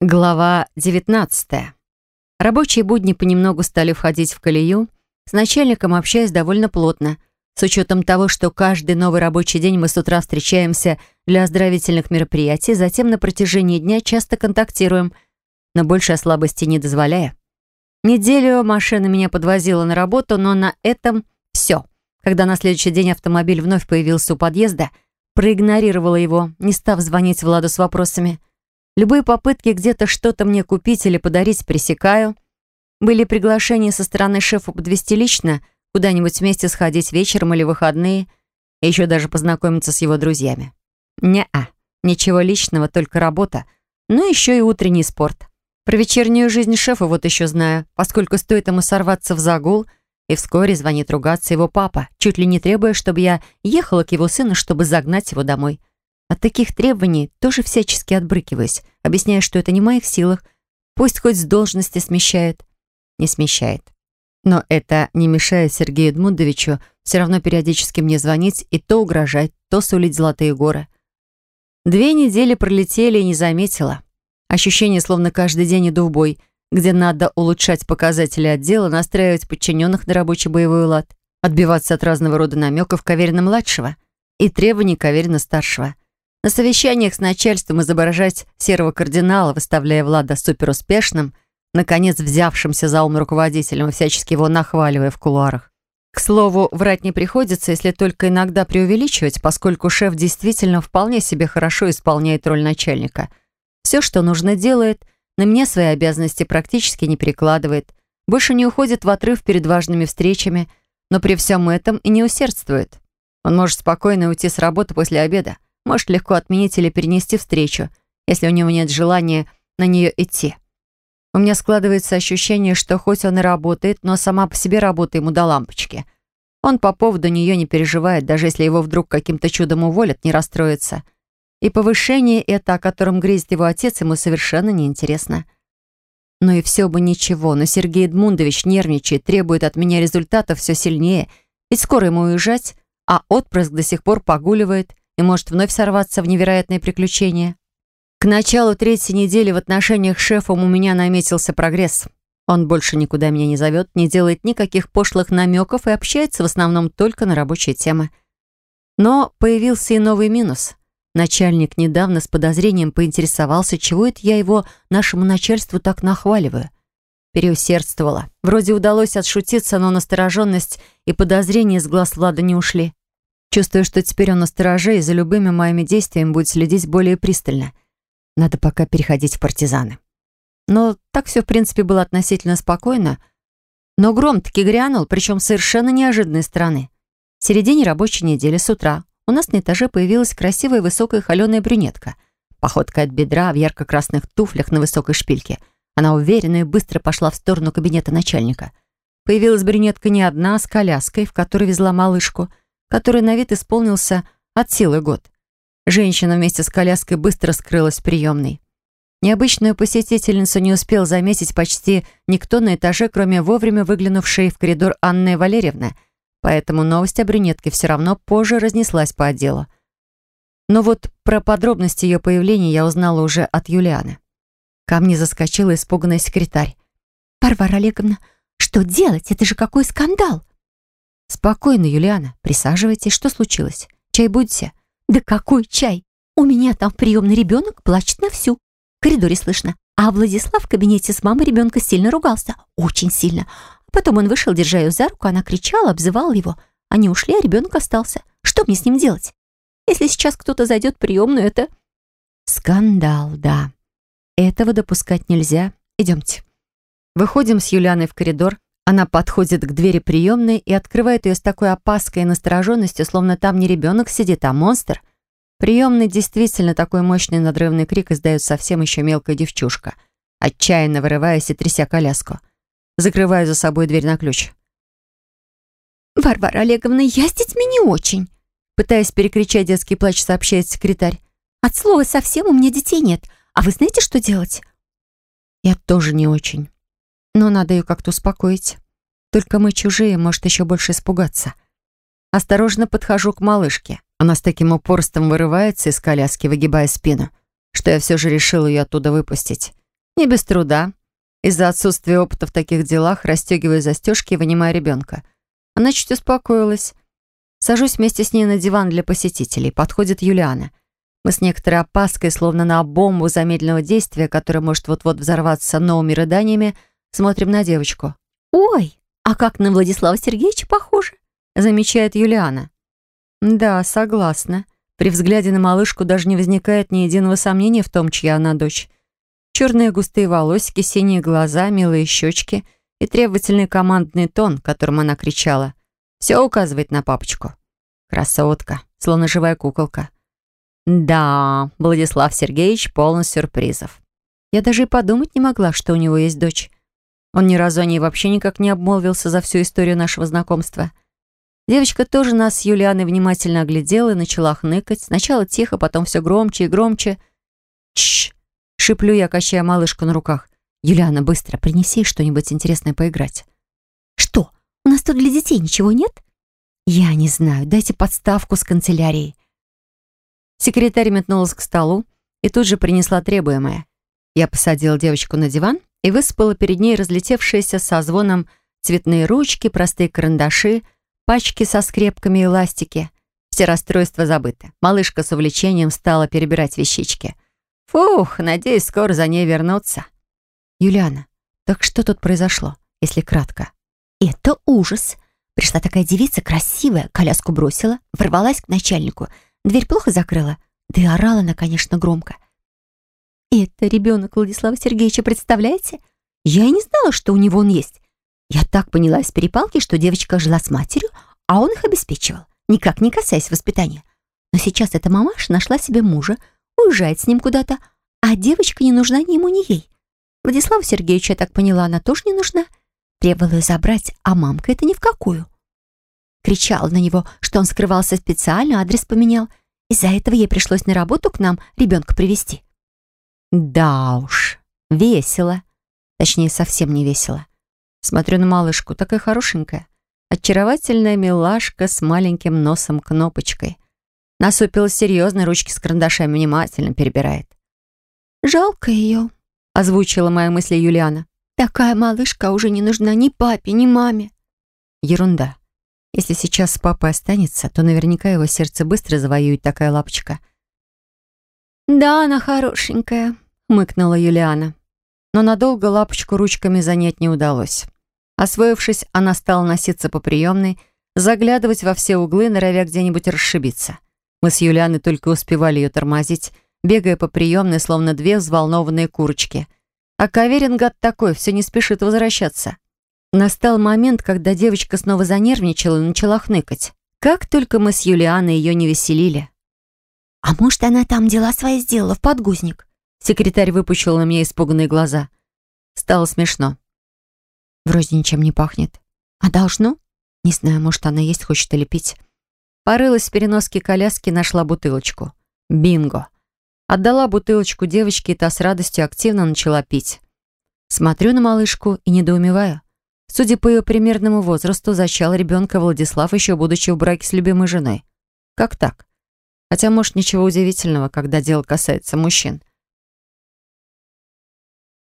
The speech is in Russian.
Глава 19. Рабочие будни понемногу стали входить в колею, с начальником общаясь довольно плотно, с учетом того, что каждый новый рабочий день мы с утра встречаемся для оздоровительных мероприятий, затем на протяжении дня часто контактируем, но больше о слабости не дозволяя. Неделю машина меня подвозила на работу, но на этом все. Когда на следующий день автомобиль вновь появился у подъезда, проигнорировала его, не став звонить Владу с вопросами – Любые попытки где-то что-то мне купить или подарить пресекаю. Были приглашения со стороны шефа подвести лично, куда-нибудь вместе сходить вечером или выходные, и еще даже познакомиться с его друзьями. Не-а, ничего личного, только работа, ну еще и утренний спорт. Про вечернюю жизнь шефа вот еще знаю, поскольку стоит ему сорваться в загул, и вскоре звонит ругаться его папа, чуть ли не требуя, чтобы я ехала к его сыну, чтобы загнать его домой. От таких требований тоже всячески отбрыкиваюсь, объясняя, что это не в моих силах. Пусть хоть с должности смещает. Не смещает. Но это не мешает Сергею Эдмундовичу все равно периодически мне звонить и то угрожать, то сулить золотые горы. Две недели пролетели и не заметила. Ощущение, словно каждый день иду в бой, где надо улучшать показатели отдела, настраивать подчиненных на рабочий боевой лад, отбиваться от разного рода намеков Каверина-младшего и требований Каверина-старшего — на совещаниях с начальством изображать серого кардинала, выставляя Влада суперуспешным, наконец взявшимся за ум руководителем и всячески его нахваливая в кулуарах. К слову, врать не приходится, если только иногда преувеличивать, поскольку шеф действительно вполне себе хорошо исполняет роль начальника. Все, что нужно, делает, на меня свои обязанности практически не перекладывает, больше не уходит в отрыв перед важными встречами, но при всем этом и не усердствует. Он может спокойно уйти с работы после обеда, может легко отменить или перенести встречу, если у него нет желания на нее идти. У меня складывается ощущение, что хоть он и работает, но сама по себе работа ему до лампочки. Он по поводу нее не переживает, даже если его вдруг каким-то чудом уволят, не расстроится. И повышение это, о котором грезит его отец, ему совершенно неинтересно. Но и все бы ничего, но Сергей Эдмундович нервничает, требует от меня результатов все сильнее, ведь скоро ему уезжать, а отпрыск до сих пор погуливает, и может вновь сорваться в невероятные приключения. К началу третьей недели в отношениях с шефом у меня наметился прогресс. Он больше никуда меня не зовет, не делает никаких пошлых намеков и общается в основном только на рабочие темы. Но появился и новый минус. Начальник недавно с подозрением поинтересовался, чего это я его нашему начальству так нахваливаю. Переусердствовала. Вроде удалось отшутиться, но настороженность и подозрения с глаз Влада не ушли. Чувствую, что теперь он настороже и за любыми моими действиями будет следить более пристально. Надо пока переходить в партизаны. Но так все, в принципе, было относительно спокойно. Но гром таки грянул, причем совершенно неожиданной стороны. В середине рабочей недели с утра у нас на этаже появилась красивая высокая холеная брюнетка. Походка от бедра в ярко-красных туфлях на высокой шпильке. Она уверенно и быстро пошла в сторону кабинета начальника. Появилась брюнетка не одна, а с коляской, в которой везла малышку — который на вид исполнился от силы год. Женщина вместе с коляской быстро скрылась в приемной. Необычную посетительницу не успел заметить почти никто на этаже, кроме вовремя выглянувшей в коридор Анны Валерьевны, поэтому новость о брюнетке все равно позже разнеслась по отделу. Но вот про подробности ее появления я узнала уже от Юлианы. Ко мне заскочила испуганная секретарь. «Варвара Олеговна, что делать? Это же какой скандал!» «Спокойно, Юлиана. Присаживайтесь. Что случилось? Чай будете?» «Да какой чай? У меня там приемный ребенок плачет на всю. В коридоре слышно. А Владислав в кабинете с мамой ребенка сильно ругался. Очень сильно. Потом он вышел, держа ее за руку, она кричала, обзывала его. Они ушли, а ребенок остался. Что мне с ним делать? Если сейчас кто-то зайдет в приемную, это...» «Скандал, да. Этого допускать нельзя. Идемте». Выходим с Юлианой в коридор. Она подходит к двери приемной и открывает ее с такой опаской и настороженностью, словно там не ребенок сидит, а монстр. Приемный действительно такой мощный надрывный крик издает совсем еще мелкая девчушка, отчаянно вырываясь и тряся коляску. Закрываю за собой дверь на ключ. «Варвара Олеговна, я с детьми не очень», пытаясь перекричать детский плач, сообщает секретарь. «От слова совсем у меня детей нет. А вы знаете, что делать?» «Я тоже не очень» но надо ее как-то успокоить. Только мы чужие, может еще больше испугаться. Осторожно подхожу к малышке. Она с таким упорством вырывается из коляски, выгибая спину, что я все же решил ее оттуда выпустить. Не без труда. Из-за отсутствия опыта в таких делах расстегиваю застежки и вынимаю ребенка. Она чуть успокоилась. Сажусь вместе с ней на диван для посетителей. Подходит Юлиана. Мы с некоторой опаской, словно на бомбу замедленного действия, которая может вот-вот взорваться новыми рыданиями, смотрим на девочку. «Ой, а как на Владислава Сергеевича похоже?» замечает Юлиана. «Да, согласна. При взгляде на малышку даже не возникает ни единого сомнения в том, чья она дочь. Черные густые волосики, синие глаза, милые щечки и требовательный командный тон, которым она кричала. Все указывает на папочку. Красотка, словно живая куколка. Да, Владислав Сергеевич полон сюрпризов. Я даже и подумать не могла, что у него есть дочь. Он ни разу о ней вообще никак не обмолвился за всю историю нашего знакомства. Девочка тоже нас с Юлианой внимательно оглядела и начала хныкать. Сначала тихо, потом все громче и громче. Чш! Шиплю я, качая малышку на руках. «Юлиана, быстро принеси что-нибудь интересное поиграть». «Что, у нас тут для детей ничего нет?» «Я не знаю. Дайте подставку с канцелярией». Секретарь метнулась к столу и тут же принесла требуемое. Я посадила девочку на диван и высыпала перед ней разлетевшиеся со звоном цветные ручки, простые карандаши, пачки со скрепками и ластики. Все расстройства забыты. Малышка с увлечением стала перебирать вещички. Фух, надеюсь, скоро за ней вернуться. Юлиана, так что тут произошло, если кратко? Это ужас. Пришла такая девица красивая, коляску бросила, ворвалась к начальнику — Дверь плохо закрыла, да и орала она, конечно, громко. «Это ребенок Владислава Сергеевича, представляете? Я и не знала, что у него он есть. Я так поняла из перепалки, что девочка жила с матерью, а он их обеспечивал, никак не касаясь воспитания. Но сейчас эта мамаша нашла себе мужа, уезжает с ним куда-то, а девочка не нужна ни ему, ни ей. Владиславу Сергеевичу, я так поняла, она тоже не нужна. Требовала ее забрать, а мамка это ни в какую кричала на него, что он скрывался специально, адрес поменял. Из-за этого ей пришлось на работу к нам ребенка привести. Да уж, весело. Точнее, совсем не весело. Смотрю на малышку, такая хорошенькая. Очаровательная милашка с маленьким носом-кнопочкой. Насупилась серьезно, ручки с карандашами внимательно перебирает. «Жалко ее», — озвучила мои мысли Юлиана. «Такая малышка уже не нужна ни папе, ни маме». Ерунда. Если сейчас с папой останется, то наверняка его сердце быстро завоюет такая лапочка. «Да, она хорошенькая», — мыкнула Юлиана. Но надолго лапочку ручками занять не удалось. Освоившись, она стала носиться по приемной, заглядывать во все углы, норовя где-нибудь расшибиться. Мы с Юлианой только успевали ее тормозить, бегая по приемной, словно две взволнованные курочки. А Каверин, гад такой, все не спешит возвращаться. Настал момент, когда девочка снова занервничала и начала хныкать. Как только мы с Юлианой ее не веселили. «А может, она там дела свои сделала в подгузник?» Секретарь выпучил на меня испуганные глаза. Стало смешно. Вроде ничем не пахнет. А должно? Не знаю, может, она есть хочет или пить. Порылась в переноске коляски, нашла бутылочку. Бинго. Отдала бутылочку девочке, и та с радостью активно начала пить. Смотрю на малышку и недоумеваю. Судя по ее примерному возрасту, зачал ребенка Владислав, еще будучи в браке с любимой женой. Как так? Хотя, может, ничего удивительного, когда дело касается мужчин.